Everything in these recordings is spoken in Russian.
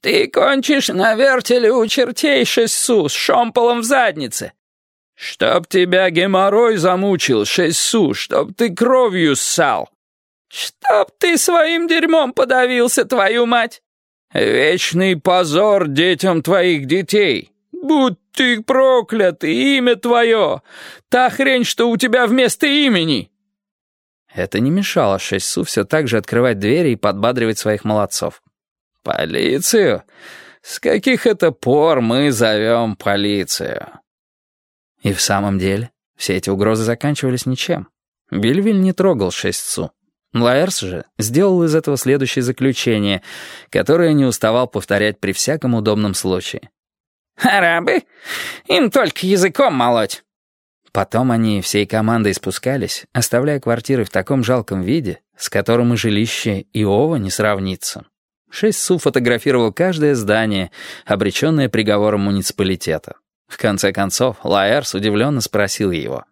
Ты кончишь на вертеле у чертей шесть-су с шомполом в заднице. Чтоб тебя геморрой замучил, шесть-су, чтоб ты кровью ссал. Чтоб ты своим дерьмом подавился, твою мать. Вечный позор детям твоих детей. Будь ты проклят, имя твое. Та хрень, что у тебя вместо имени. Это не мешало Шесть-Су все так же открывать двери и подбадривать своих молодцов. «Полицию? С каких это пор мы зовем полицию?» И в самом деле, все эти угрозы заканчивались ничем. Бельвиль не трогал Шесть-Су. Лаэрс же сделал из этого следующее заключение, которое не уставал повторять при всяком удобном случае. «Арабы? Им только языком молоть». Потом они всей командой спускались, оставляя квартиры в таком жалком виде, с которым и жилище Иова не сравнится. Шесть Су фотографировал каждое здание, обреченное приговором муниципалитета. В конце концов, Лаэрс удивленно спросил его.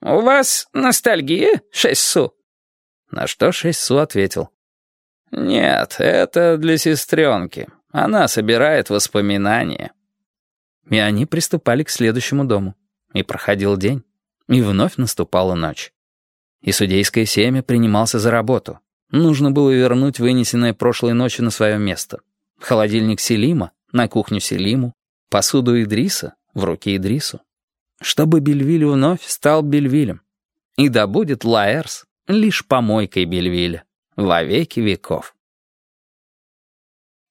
«У вас ностальгия, Шесть Су?» На что Шесть Су ответил. «Нет, это для сестренки. Она собирает воспоминания». И они приступали к следующему дому. И проходил день. И вновь наступала ночь. И судейское семя принимался за работу. Нужно было вернуть вынесенное прошлой ночью на свое место. Холодильник Селима на кухню Селиму, посуду Идриса в руки Идрису. Чтобы Бельвиль вновь стал Бельвилем. И да будет Лаэрс лишь помойкой Бельвиля во веки веков.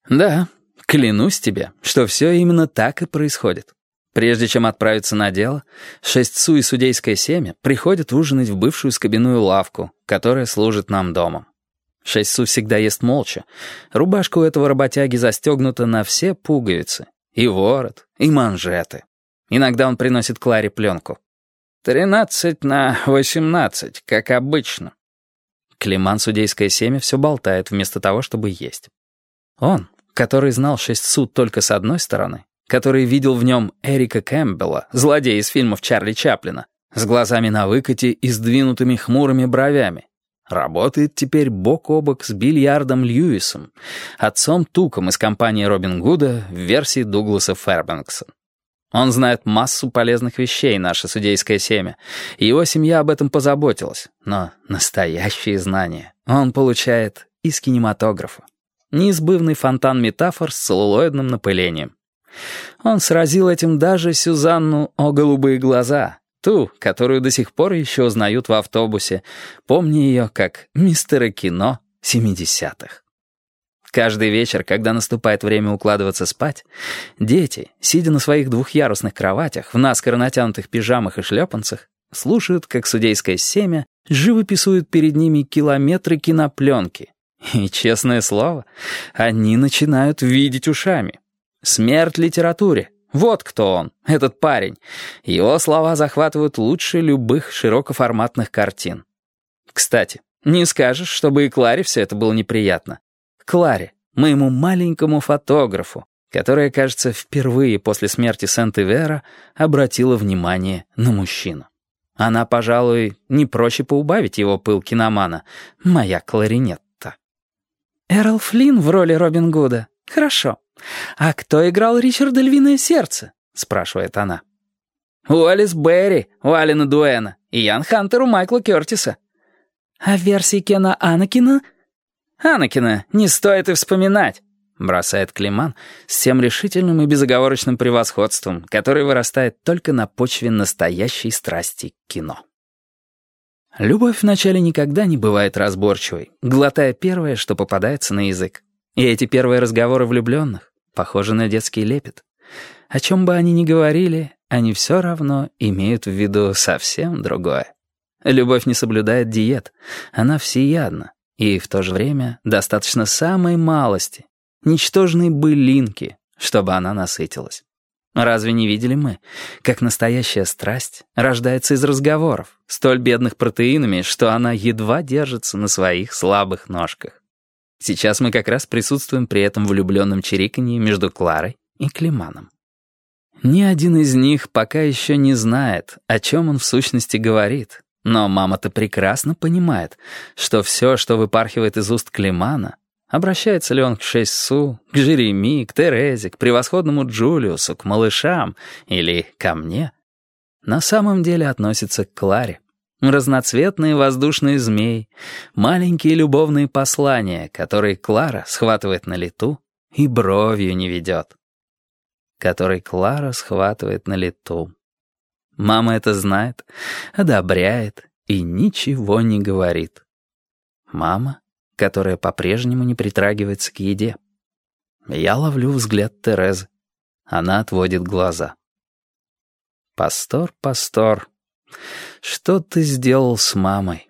Да, клянусь тебе, что все именно так и происходит. Прежде чем отправиться на дело, шестцу и судейское семя приходят ужинать в бывшую скобяную лавку, которая служит нам домом. Шестцу всегда ест молча. Рубашка у этого работяги застегнута на все пуговицы. И ворот, и манжеты. Иногда он приносит Кларе пленку. «Тринадцать на восемнадцать, как обычно». Климан судейское семя все болтает вместо того, чтобы есть. Он, который знал шестцу только с одной стороны, который видел в нем Эрика Кэмпбелла, злодея из фильмов Чарли Чаплина, с глазами на выкате и сдвинутыми хмурыми бровями. Работает теперь бок о бок с Бильярдом Льюисом, отцом Туком из компании Робин Гуда в версии Дугласа Фербенкса. Он знает массу полезных вещей, наше судейское семя, его семья об этом позаботилась, но настоящие знания он получает из кинематографа. Неизбывный фонтан метафор с целлулоидным напылением. Он сразил этим даже Сюзанну о голубые глаза, ту, которую до сих пор еще узнают в автобусе, помня ее как мистера кино 70-х. Каждый вечер, когда наступает время укладываться спать, дети, сидя на своих двухъярусных кроватях, в наскоро натянутых пижамах и шлепанцах, слушают, как судейское семя живописует перед ними километры кинопленки. И, честное слово, они начинают видеть ушами. Смерть литературе. Вот кто он, этот парень. Его слова захватывают лучше любых широкоформатных картин. Кстати, не скажешь, чтобы и Кларе все это было неприятно. Кларе, моему маленькому фотографу, которая, кажется, впервые после смерти Сент-Ивера обратила внимание на мужчину. Она, пожалуй, не проще поубавить его пыл киномана, моя кларинетта. «Эрл Флинн в роли Робин Гуда. Хорошо. «А кто играл Ричарда Львиное Сердце?» — спрашивает она. «Уоллес Берри, у Дуэна, и Ян Хантер у Майкла Кертиса». «А версии Кена Анакина?» «Анакина не стоит и вспоминать», — бросает Климан с тем решительным и безоговорочным превосходством, которое вырастает только на почве настоящей страсти к кино. Любовь вначале никогда не бывает разборчивой, глотая первое, что попадается на язык. И эти первые разговоры влюбленных похожи на детский лепет. О чем бы они ни говорили, они все равно имеют в виду совсем другое. Любовь не соблюдает диет, она всеядна, и в то же время достаточно самой малости, ничтожной былинки, чтобы она насытилась. Разве не видели мы, как настоящая страсть рождается из разговоров, столь бедных протеинами, что она едва держится на своих слабых ножках? Сейчас мы как раз присутствуем при этом влюбленном чириканье между Кларой и Климаном. Ни один из них пока еще не знает, о чем он в сущности говорит, но мама-то прекрасно понимает, что все, что выпархивает из уст Климана, Обращается ли он к Шессу, к Жереми, к Терезе, к превосходному Джулиусу, к малышам или ко мне? На самом деле относится к Кларе. Разноцветные воздушные змеи, маленькие любовные послания, которые Клара схватывает на лету и бровью не ведет. Который Клара схватывает на лету. Мама это знает, одобряет и ничего не говорит. Мама, которая по-прежнему не притрагивается к еде. Я ловлю взгляд Терезы. Она отводит глаза. «Пастор, пастор, что ты сделал с мамой?»